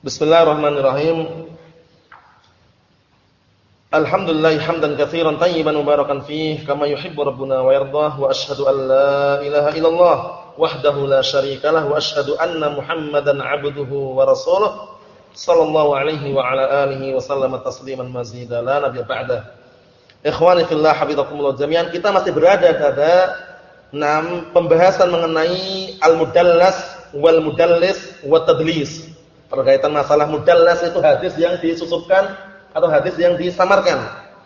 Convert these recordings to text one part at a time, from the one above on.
Bismillahirrahmanirrahim. Alhamdulillah hamdan katsiran tayyiban mubarakan fih kama yuhibbu rabbuna wa yardah wa asyhadu an la ilaha illallah wahdahu la syarikalah wa asyhadu anna Muhammadan 'abduhu wa rasuluh sallallahu alaihi wa ala alihi wa sallama tasliman mazida la nabiyya ba'da. Ikhwani fillah habibakumullah jami'an kita masih berada pada enam pembahasan mengenai al-mudallas wal mudallis wa tadlis Berkaitan masalah mudallas itu hadis yang disusupkan atau hadis yang disamarkan.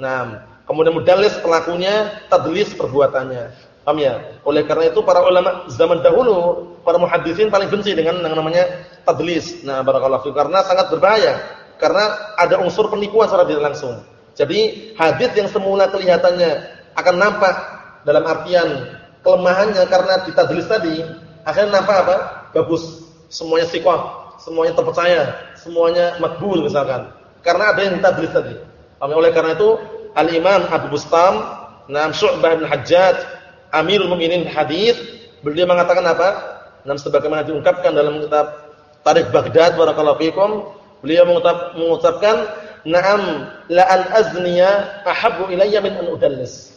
Nah, kemudian mudallis pelakunya, tadlis perbuatannya. Paham ya? Oleh karena itu para ulama zaman dahulu, para muhaddisin paling benci dengan yang namanya tadlis. Nah, barakallahu fiik karena sangat berbahaya. Karena ada unsur penipuan secara tidak langsung. Jadi, hadis yang semula kelihatannya akan nampak dalam artian kelemahannya karena ditadlis tadi, akhirnya nampak apa? Bagus. Semuanya sikoh semuanya terpercaya, semuanya makbul misalkan. Karena ada yang tadlis tadi. Oleh karena itu Al-Imam Abu Bustam, Nam Syu'bah bin Hajjaj, Amirul Mukminin hadis, beliau mengatakan apa? Nam sebagaimana diungkapkan dalam kitab Tarikh Baghdad barakallahu fikum, beliau mengucap, mengucapkan Naam la an azniya ahabbu ilayya min an udallis.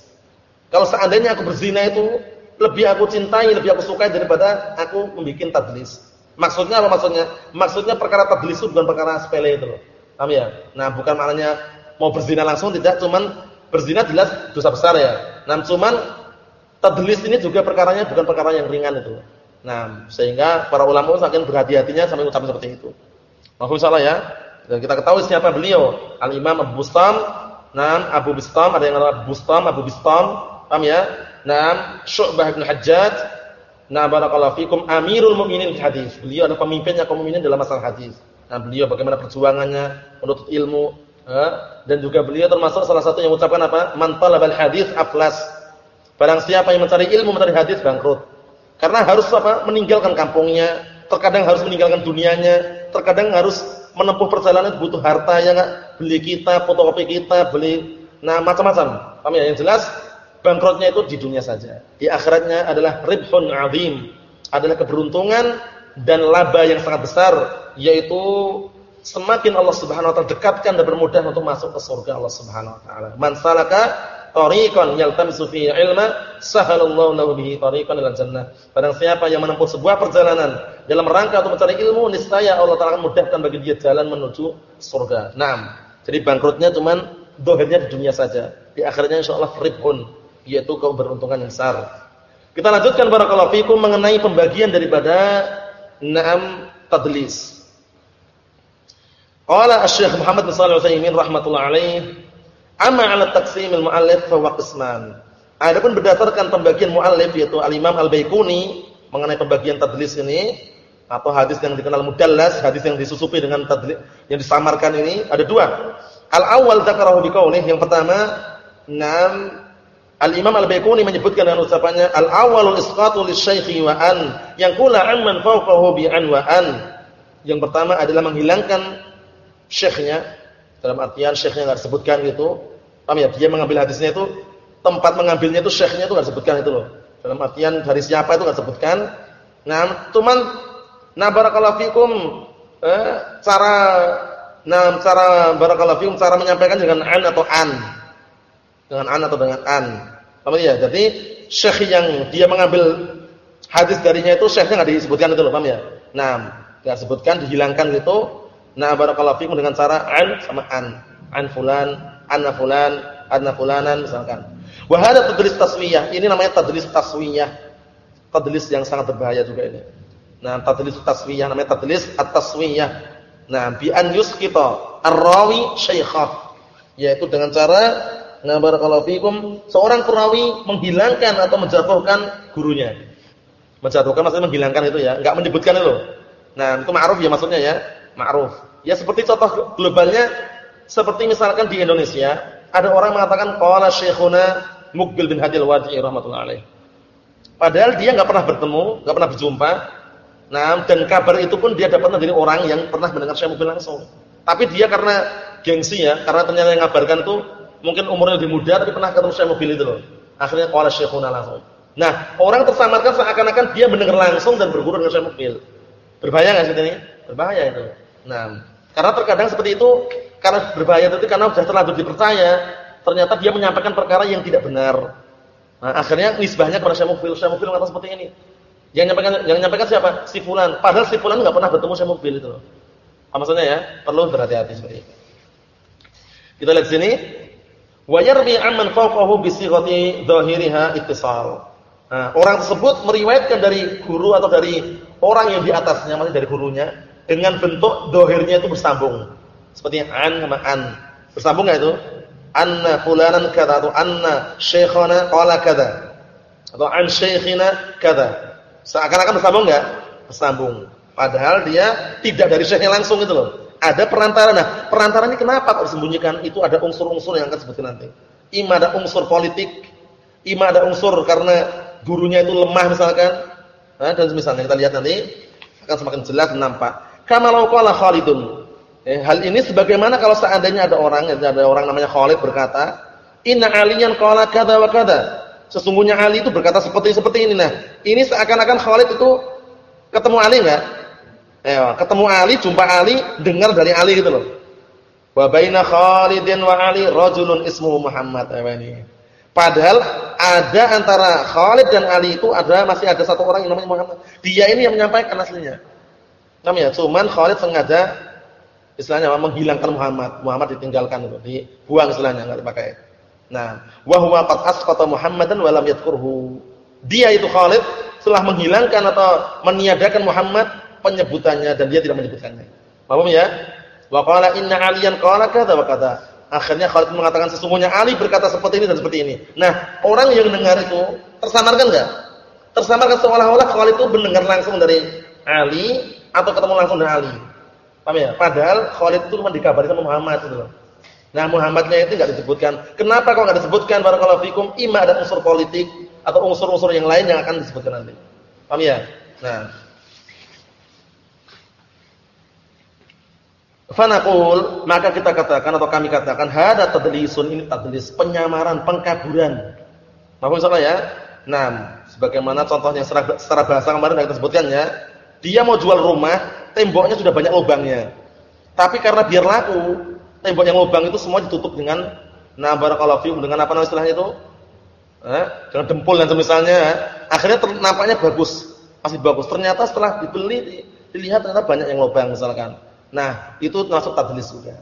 Kalau seandainya aku berzina itu lebih aku cintai, lebih aku sukai daripada aku membuat tadlis. Maksudnya apa maksudnya? Maksudnya perkara tadlis bukan perkara sepele itu. Paham ya? Nah, bukan maknanya mau berzina langsung tidak, cuman berzina jelas dosa besar ya. Nah, cuman tadlis ini juga perkaranya bukan perkara yang ringan itu. Nah, sehingga para ulama saking berhati-hatinya sampai ucap seperti itu. Mahfum salah ya. Dan kita ketahui siapa beliau. Al-Imam Abu Bustam, nah Abu Bustam, ada yang namanya Bustam, Abu Bustam, paham ya? Nah, Syu'bah bin Hajjaj, Nah, barakallahu fikum Amirul Mukminin di hadis. Beliau adalah pemimpinnya kaum mukminin dalam masalah hadis. Nah, beliau bagaimana perjuangannya menuntut ilmu eh? dan juga beliau termasuk salah satu yang mengucapkan apa? Man talabal hadis aflas. Barang siapa yang mencari ilmu mencari hadis bangkrut. Karena harus apa? meninggalkan kampungnya, terkadang harus meninggalkan dunianya, terkadang harus menempuh perjalanan butuh harta yang beli kita, fotokopi kita, beli nah macam-macam. Paham ya? Yang jelas bangkrutnya itu di dunia saja. Di akhiratnya adalah ribhun azim, adalah keberuntungan dan laba yang sangat besar, yaitu semakin Allah Subhanahu wa taala dekatkan dan bermudah untuk masuk ke surga Allah Subhanahu wa taala. Man salaka tariqan yaltamisu fi ilma, sahalallahu lahu bihi tariqan ila jannah. Barang siapa yang menempuh sebuah perjalanan dalam rangka untuk mencari ilmu, niscaya Allah taala akan mudahkan bagi dia jalan menuju surga. Naam. Jadi bangkrutnya cuman dohirnya di dunia saja. Di akhirnya insyaallah ribhun yaitu keberuntungan yang besar. Kita lanjutkan barakallahu fikum mengenai pembagian daripada enam tadlis. Qala Asy-Syaikh Muhammad bin Shalih Al-Utsaimin rahimatullah alaih, amma 'ala taqsim al-mu'allif fa huwa qisman. Adapun berdasarkan pembagian muallif yaitu Al-Imam Al-Baiquni mengenai pembagian tadlis ini atau hadis yang dikenal mudallas, hadis yang disusupi dengan tadlis yang disamarkan ini ada dua. Al-awwal dzakarahu biqaulih, yang pertama, nam Al-Imam Al-Baiquni menyebutkan dengan ucapannya al-awwalul isqatu lisyaikhi wa an yang kula amman fawqahu bi an wa an. Yang pertama adalah menghilangkan syekhnya dalam artian syekhnya enggak disebutkan gitu. Paham ya? Dia mengambil hadisnya itu tempat mengambilnya itu syekhnya itu enggak disebutkan itu loh. Dalam artian dari siapa itu enggak disebutkan. Nah, cuman nah barakallahu fikum eh, cara nah cara barakallahu fikum cara menyampaikan dengan an atau an dengan an atau dengan an. Apa ya? Jadi syekh yang dia mengambil hadis darinya itu syekhnya enggak disebutkan itu loh, paham ya? Nah, enggak disebutkan dihilangkan gitu. Nah, barakallahu fikum dengan cara an sama an. An fulan, anna fulan, anna fulanan misalkan. Wa hadha tadlis taswiyah. Ini namanya tadlis taswiyah. Tadlis yang sangat berbahaya juga ini. Nah, tadlis taswiyah namanya tadlis at-taswiyah. Nah, bi an yusqita ar-rawi syaikhah. Yaitu dengan cara Nah, barakallahu fikum, seorang perawi menghilangkan atau menjatuhkan gurunya. Menjatuhkan maksudnya menghilangkan itu ya, enggak menyebutkan itu. Nah, itu ma'ruf ya maksudnya ya, ma'ruf. Ya seperti contoh globalnya seperti misalkan di Indonesia, ada orang mengatakan qala syekhuna Mukbil bin Hadil Wadi'i rahimatullah alaih. Padahal dia enggak pernah bertemu, enggak pernah berjumpa. Nah, dan kabar itu pun dia dapat dari orang yang pernah mendengar Syekh Mukbil langsung. Tapi dia karena gengsi ya, karena ternyata yang ngabarkan itu mungkin umurnya lebih muda tapi pernah ketemu Syekh Mobil itu loh. Akhirnya qala syekhuna langsung. Nah, orang tersamarkan seakan-akan dia mendengar langsung dan berguru dengan Syekh Mobil. Berbahaya enggak sih ini? Berbahaya itu. Nah, karena terkadang seperti itu karena berbahaya itu karena sudah terlanjur dipercaya, ternyata dia menyampaikan perkara yang tidak benar. Nah, akhirnya nisbahnya kepada Syekh Mufil, Syekh Mufil seperti ini. Yang menyampaikan yang menyampaikan siapa? Si fulan. Padahal si fulan enggak pernah bertemu Syekh Mufil itu loh. Maksudnya ya? Perlu berhati-hati seperti itu. Kita lihat sini. Wa yarmi amman fawqahu bi sighati dhahiriha ittisal. Nah, orang tersebut meriwayatkan dari guru atau dari orang yang di atasnya, masih dari gurunya dengan bentuk dohirnya itu bersambung. Seperti an sama an. Bersambung enggak itu? Anna fulanan kata atau anna syekhana qala kata. Atau an syekhina kata. Seakan-akan bersambung enggak? Bersambung. Padahal dia tidak dari syekhnya langsung itu loh. Ada perantara. Nah, perantara ini kenapa kok disembunyikan? Itu ada unsur-unsur yang akan sebutkan nanti. Ima ada unsur politik, ima ada unsur karena gurunya itu lemah misalkan. Nah, dan misalnya kita lihat nanti akan semakin jelas nampak. Kama law qala Khalidun. Eh, hal ini sebagaimana kalau seandainya ada orang, ada orang namanya Khalid berkata, "Inna Aliyan qala kadza wa kadza." Sesungguhnya Ali itu berkata seperti seperti ini nah. Ini seakan-akan Khalid itu ketemu Ali enggak? Eh, ketemu Ali, jumpa Ali, dengar dari Ali gitu loh. Wa baina Khalidin wa Ali rajulun ismuhu Muhammad. Eh, ini. Padahal ada antara Khalid dan Ali itu ada masih ada satu orang yang namanya Muhammad. Dia ini yang menyampaikan aslinya. Paham ya? Cuman Khalid sengaja istilahnya menghilangkan Muhammad. Muhammad ditinggalkan itu, dibuang istilahnya enggak dipakai. Nah, wa huwa qad asqata Muhammadan wa lam yadhkurhu. Dia itu Khalid telah menghilangkan atau meniadakan Muhammad penyebutannya dan dia tidak menyebutkannya. Paham ya? Wa qala inna aliyan qala kadza wa kadza. Akhirnya Khalid mengatakan sesungguhnya Ali berkata seperti ini dan seperti ini. Nah, orang yang dengar itu tersamarkan enggak? Tersamarkan seolah-olah Khalid itu mendengar langsung dari Ali atau ketemu langsung dengan Ali. Paham ya? Padahal Khalid itu cuma dikabari sama Muhammad itu. Nah, Muhammadnya itu enggak disebutkan. Kenapa kok enggak disebutkan barakallahu fikum? Ima ada unsur politik atau unsur-unsur yang lain yang akan disebutkan nanti. Paham ya? Nah. Fanaqul, maka kita katakan atau kami katakan hada tadlisun ini tadlis, penyamaran, pengkaburan. Maaf salah ya? Nah, sebagaimana contohnya secara, secara bahasa kemarin yang kita sebutkan ya, dia mau jual rumah, temboknya sudah banyak lubangnya. Tapi karena biar laku, tembok yang lubang itu semua ditutup dengan nah barakallahu fiikum dengan apa namanya istilahnya itu? Eh, dengan dempul dan semisalnya. Akhirnya nampaknya bagus, masih bagus. Ternyata setelah dibeli dilihat ternyata banyak yang lubang misalkan. Nah, itu masuk tadlis juga.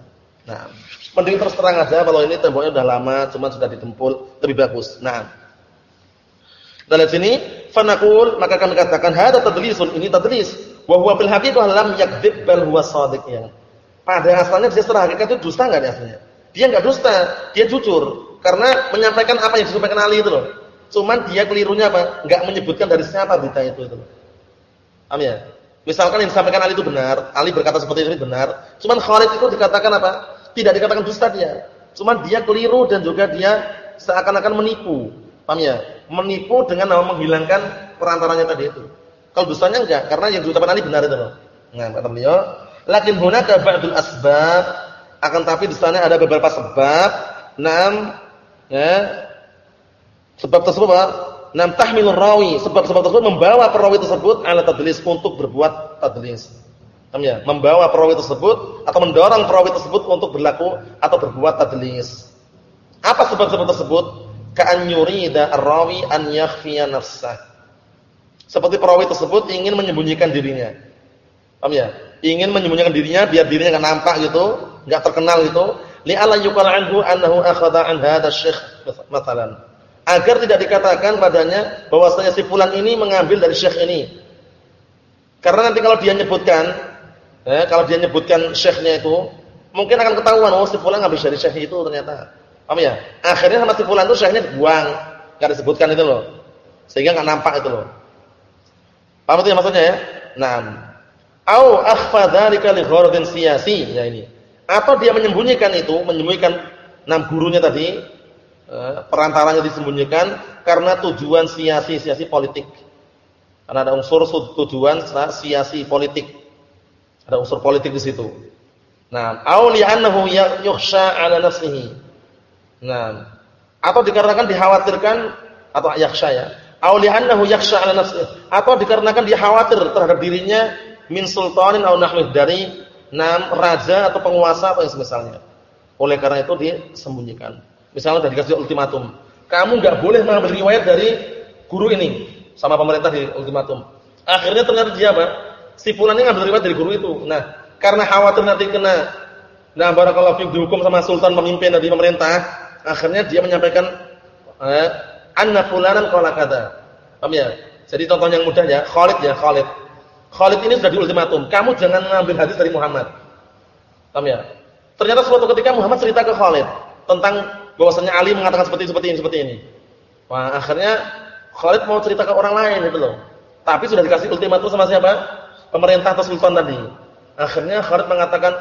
Nah, mending terus terang aja kalau ini temboknya sudah lama, cuma sudah ditempul, lebih bagus. Nah, kita lihat sini, fanaqul maka kami katakan hada tadlisun, ini tadlis. Wa huwa fil haqiqah lam yakdzib bal huwa shadiq ya. Pada asalnya dia secara hakikat itu dusta enggak dia aslinya? Dia enggak dusta, dia jujur karena menyampaikan apa yang disampaikan Ali itu loh. Cuman dia kelirunya apa? Enggak menyebutkan dari siapa berita itu itu. Paham ya? Misalkan yang disampaikan Ali itu benar, Ali berkata seperti ini benar, cuman Khalid itu dikatakan apa? Tidak dikatakan dusta dia. Cuman dia keliru dan juga dia seakan-akan menipu. Paham ya? Menipu dengan nama menghilangkan perantaranya tadi itu. Kalau dustanya enggak, karena yang diucapkan Ali benar itu loh. Nah, kata beliau, lakin hunaka ba'dul asbab, akan tapi di sana ada beberapa sebab. Enam, ya. Sebab tersebut apa? Enam tahmilur rawi, sebab-sebab tersebut membawa perawi tersebut ala tadlis untuk berbuat tadlis. Ya? Membawa perawi tersebut atau mendorong perawi tersebut untuk berlaku atau berbuat tadlis. Apa sebab-sebab tersebut? ka'an yurida ar-rawi an yakhfiya nafsah. Seperti perawi tersebut ingin menyembunyikan dirinya. Paham ya? Ingin menyembunyikan dirinya biar dirinya enggak nampak gitu, enggak terkenal gitu. Li'alla yuqal anhu annahu akhadha an hadha. Agar tidak dikatakan padanya bahwasanya si fulan ini mengambil dari syekh ini. Karena nanti kalau dia nyebutkan, eh, kalau dia nyebutkan syekhnya itu, mungkin akan ketahuan oh si fulan ngambil dari syekh itu ternyata. Paham ya? Akhirnya sama si fulan itu syekhnya dibuang, enggak disebutkan itu loh. Sehingga enggak nampak itu loh. Paham itu ya maksudnya ya? Naam. Au akhfa dzalika li siyasi, ya ini. Atau dia menyembunyikan itu, menyembunyikan enam gurunya tadi, perantaranya disembunyikan karena tujuan siasi-siasi politik. Karena ada unsur tujuan siasi politik. Ada unsur politik di situ. Nah, au li'annahu yukhsha 'ala nafsihi Nah, atau dikarenakan dikhawatirkan atau yakhsha ya. Aw li'annahu yakhsha 'ala nafsihi atau dikarenakan dia khawatir terhadap dirinya min sultanin aw nahwih dari nam raja atau penguasa atau yang semisalnya. Oleh karena itu disembunyikan. Misalnya sudah dikasih ultimatum, kamu nggak boleh mengambil riwayat dari guru ini sama pemerintah di ultimatum. Akhirnya ternyata dia apa? Si fulan ini ngambil riwayat dari guru itu. Nah, karena khawatir nanti kena nah barakallahu fiik dihukum sama sultan pemimpin dari pemerintah, akhirnya dia menyampaikan eh, anna fulanan qala kata. Paham ya? Jadi contoh yang mudah ya, Khalid ya, Khalid. Khalid ini sudah di ultimatum, kamu jangan mengambil hadis dari Muhammad. Paham ya? Ternyata suatu ketika Muhammad cerita ke Khalid tentang bahwasanya Ali mengatakan seperti seperti ini seperti ini. Wah, akhirnya Khalid mau cerita ke orang lain itu loh. Tapi sudah dikasih ultimatum sama siapa? Pemerintah atau sultan tadi. Akhirnya Khalid mengatakan,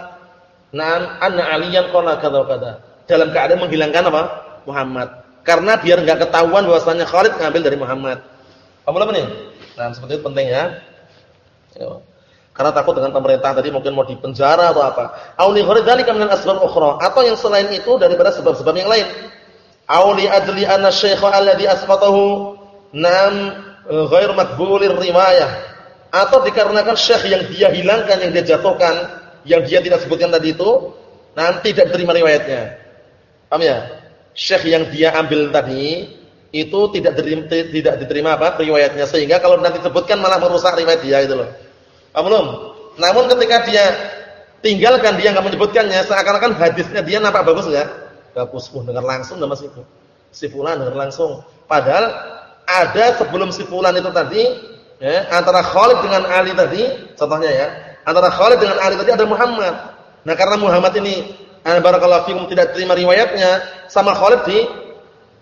"Na'am anna aliyan qala kadza kadza." Dalam keadaan menghilangkan apa? Muhammad. Karena biar enggak ketahuan bahwasanya Khalid ngambil dari Muhammad. Kamu apa nih? Nah, seperti itu penting ya. Karena takut dengan pemerintah tadi mungkin mau dipenjara atau apa. Auli dzalika min asbab ukhra. Atau yang selain itu daripada sebab-sebab yang lain. Auli adli anna syaikha alladhi asbatahu nam e, ghair makbulir riwayah. Atau dikarenakan syekh yang dia hilangkan yang dia jatuhkan yang dia tidak sebutkan tadi itu nanti tidak diterima riwayatnya. Paham ya? Syekh yang dia ambil tadi itu tidak diterima, tidak diterima apa? Riwayatnya. Sehingga kalau nanti sebutkan malah merusak riwayat dia itu loh paham belum. Namun ketika dia tinggalkan dia nggak menyebutkannya seakan-akan hadisnya dia nampak bagus enggak bagus pun dengar langsung enggak masih itu si fulan dengar langsung. Padahal ada sebelum si fulan itu tadi ya, antara Khalid dengan Ali tadi contohnya ya antara Khalid dengan Ali tadi ada Muhammad. Nah karena Muhammad ini eh, barakallahu fikum tidak terima riwayatnya sama Khalid di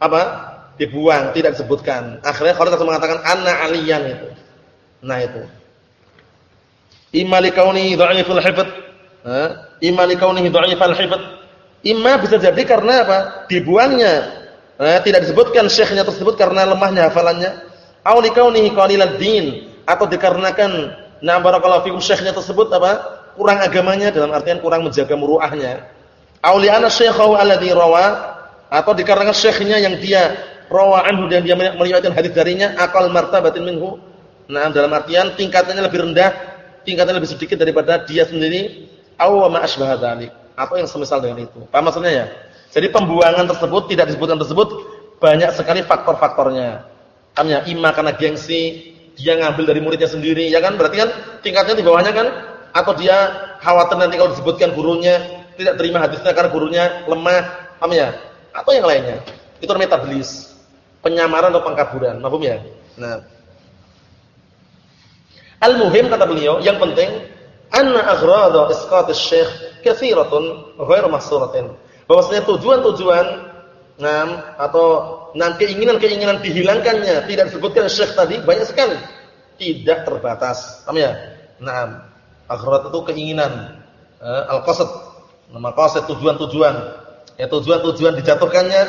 apa? Dibuang tidak disebutkan. Akhirnya Khalid langsung mengatakan anna aliyan itu. Nah itu imma likauni dha'iful hifdz imma likaunihi dha'iful hifdz imma bisa jadi karena apa? Dibuangnya. Eh, tidak disebutkan syekhnya tersebut karena lemahnya hafalannya. Au qalilad din. Atau dikarenakan na barakallahu fikum syekhnya tersebut apa? Kurang agamanya dalam artian kurang menjaga muruahnya. Au li anna syekhahu alladhi rawa. Atau dikarenakan syekhnya yang dia rawa anhu dan dia meriwayatkan hadis darinya aqal martabatin minhu. Nah dalam artian tingkatannya lebih rendah tingkatannya lebih sedikit daripada dia sendiri au ma atau yang semisal dengan itu paham maksudnya ya jadi pembuangan tersebut tidak disebutkan tersebut banyak sekali faktor-faktornya. Hanya ima karena gengsi, dia ngambil dari muridnya sendiri, ya kan? Berarti kan tingkatnya di bawahnya kan? Atau dia khawatir nanti kalau disebutkan gurunya tidak terima hadisnya karena gurunya lemah, paham ya? Atau yang lainnya. Itu tadlis. Penyamaran atau pengkaburan, paham ya? Nah. Al-muhim kata beliau, yang penting anna aghrada isqat asy-syekh katsiratun ghairu mahsuratin bahwasanya tujuan-tujuan ngam atau nan keinginan-keinginan dihilangkannya tidak disebutkan syekh tadi banyak sekali. Tidak terbatas. Paham ya? Naam. Agharat itu keinginan. Eh, al-qasad. Nama qasad tujuan-tujuan. Ya tujuan-tujuan dijatuhkannya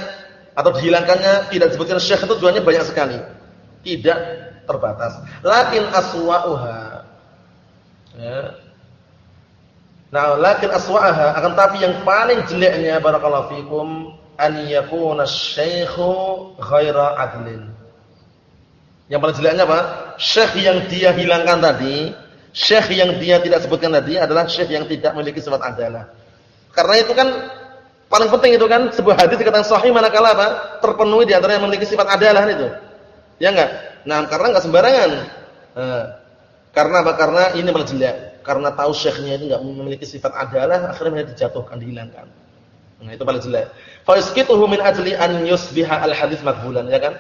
atau dihilangkannya tidak disebutkan syekh itu tujuannya banyak sekali. Tidak terbatas. Lakin aswa'uha. Ya, Nah, lakin aswa'aha akan tapi yang paling jeleknya barakallahu fikum an yakuna syaikhu ghaira adlin. Yang paling jeleknya apa? Syekh yang dia hilangkan tadi, syekh yang dia tidak sebutkan tadi adalah syekh yang tidak memiliki sifat adalah. Karena itu kan paling penting itu kan sebuah hadis dikatakan sahih manakala apa? terpenuhi di antara yang memiliki sifat adalah itu. Ya enggak? Nah, karena enggak sembarangan. Nah, karena apa? Karena ini paling jelek. Karena tahu syekhnya itu enggak memiliki sifat adalah akhirnya dijatuhkan dihilangkan. Nah itu paling jelek. Fa isqituhu min ajli an yusbiha al hadis makbulan ya kan?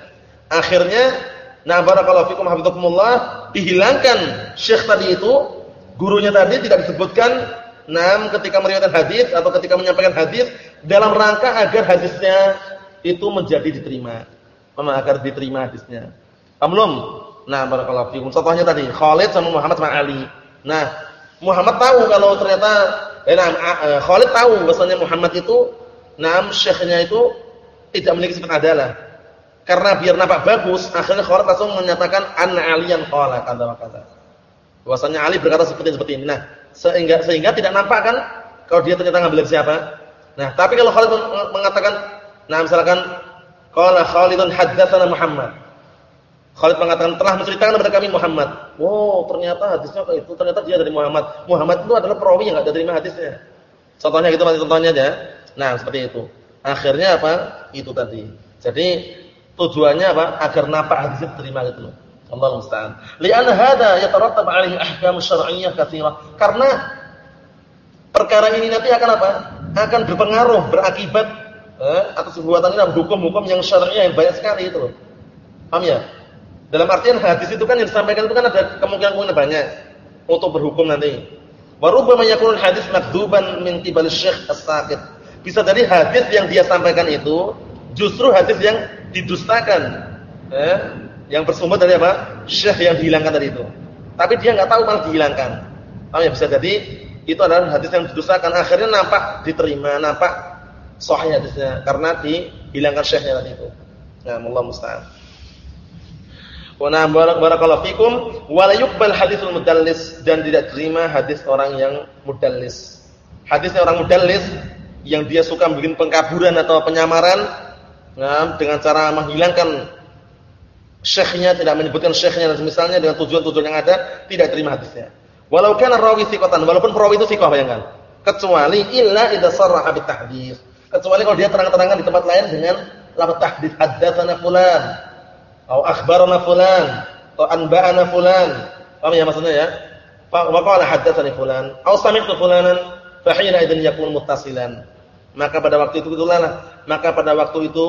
Akhirnya nah barakallahu fikum hafizakumullah dihilangkan syekh tadi itu gurunya tadi tidak disebutkan nam ketika meriwayatkan hadis atau ketika menyampaikan hadis dalam rangka agar hadisnya itu menjadi diterima. Memang agar diterima hadisnya Amlum. Nah, barakallahu fikum. Contohnya tadi Khalid sama Muhammad sama Ali. Nah, Muhammad tahu kalau ternyata eh, nah, eh, Khalid tahu bahwasanya Muhammad itu nam syekhnya itu tidak memiliki sifat adalah. Karena biar nampak bagus, akhirnya Khalid langsung menyatakan anna aliyan qala kata kata. Bahwasanya Ali berkata seperti seperti ini. Nah, sehingga sehingga tidak nampak kan kalau dia ternyata ngambil siapa. Nah, tapi kalau Khalid mengatakan nah misalkan qala Khalidun haddatsana Muhammad. Khalid mengatakan telah menceritakan kepada kami Muhammad. Wow, ternyata hadisnya itu. Ternyata dia dari Muhammad. Muhammad itu adalah perawi yang enggak ada terima hadisnya. Contohnya gitu masih contohnya aja. Nah, seperti itu. Akhirnya apa? Itu tadi. Jadi tujuannya apa? Agar napak hadisnya diterima gitu loh. Allah musta'an. Li'anna hadza yatarattab 'alaihi ahkam syar'iyyah katsira. Karena perkara ini nanti akan apa? Akan berpengaruh, berakibat eh, atas perbuatan ini hukum-hukum yang syar'iyyah yang banyak sekali itu loh. Paham ya? Dalam artian hadis itu kan yang disampaikan itu kan ada kemungkinan-kemungkinan banyak untuk berhukum nanti. Wa rubbama hadis makdzuban min qibal syekh as-saqit. Bisa jadi hadis yang dia sampaikan itu justru hadis yang didustakan. Eh, yang bersumber dari apa? Syekh yang dihilangkan tadi itu. Tapi dia enggak tahu malah dihilangkan. Paham ya? Bisa jadi itu adalah hadis yang didustakan akhirnya nampak diterima, nampak sahih hadisnya karena dihilangkan syekhnya tadi itu. Nah, Allah musta'an. Wa na barakallahu fikum wa la yuqbal haditsul mudallis dan tidak terima hadis orang yang mudallis. Hadisnya orang mudallis yang dia suka bikin pengkaburan atau penyamaran nah, dengan cara menghilangkan syekhnya tidak menyebutkan syekhnya dan misalnya dengan tujuan-tujuan yang ada tidak terima hadisnya. Walau kana rawi thiqatan walaupun perawi itu thiqah bayangkan. Kecuali illa idza sarraha bit tahdits. Kecuali kalau dia terang-terangan di tempat lain dengan lafaz tahdits haddatsana fulan atau akhbarana fulan atau anba'ana fulan. Paham ya maksudnya ya? Wa qala haddatsani fulan atau sami'tu fulanan fa hina idzin yakun muttasilan. Maka pada waktu itu itulah maka pada waktu itu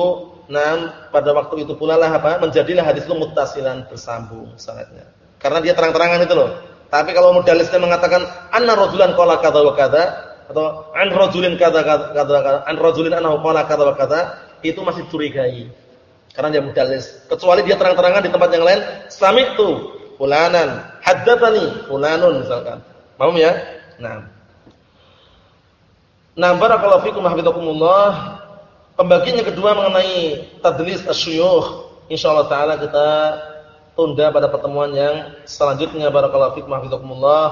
nam pada waktu itu pula lah apa menjadilah hadis itu muttasilan bersambung sangatnya. Karena dia terang-terangan itu loh. Tapi kalau mudalisnya mengatakan anna rajulan qala kadza wa kadza atau an rajulin kadza kadza an rajulin annahu qala kadza wa kadza itu masih curigai. Karena dia mudalis. Kecuali dia terang-terangan di tempat yang lain, sami'tu fulanan, haddatsani fulanun misalkan. Paham ya? Nah. Nah, barakallahu fikum hafizakumullah. Pembagian yang kedua mengenai tadlis asyuyukh. Insyaallah taala kita tunda pada pertemuan yang selanjutnya barakallahu fikum hafizakumullah.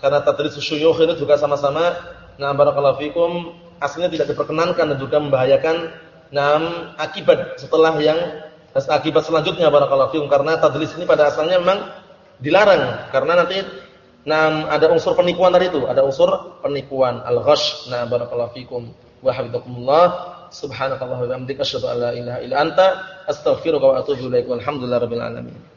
Karena tadlis asyuyukh ini juga sama-sama nah barakallahu fikum aslinya tidak diperkenankan dan juga membahayakan Nam akibat setelah yang akibat selanjutnya barakallahu fikum karena tadlis ini pada asalnya memang dilarang karena nanti nam ada unsur penipuan tadi itu, ada unsur penipuan al-ghash. Nah barakallahu fikum wa hafizakumullah. Subhanakallah wa bihamdika asyhadu an la ilaha illa anta astaghfiruka wa atubu ilaik. Alamin.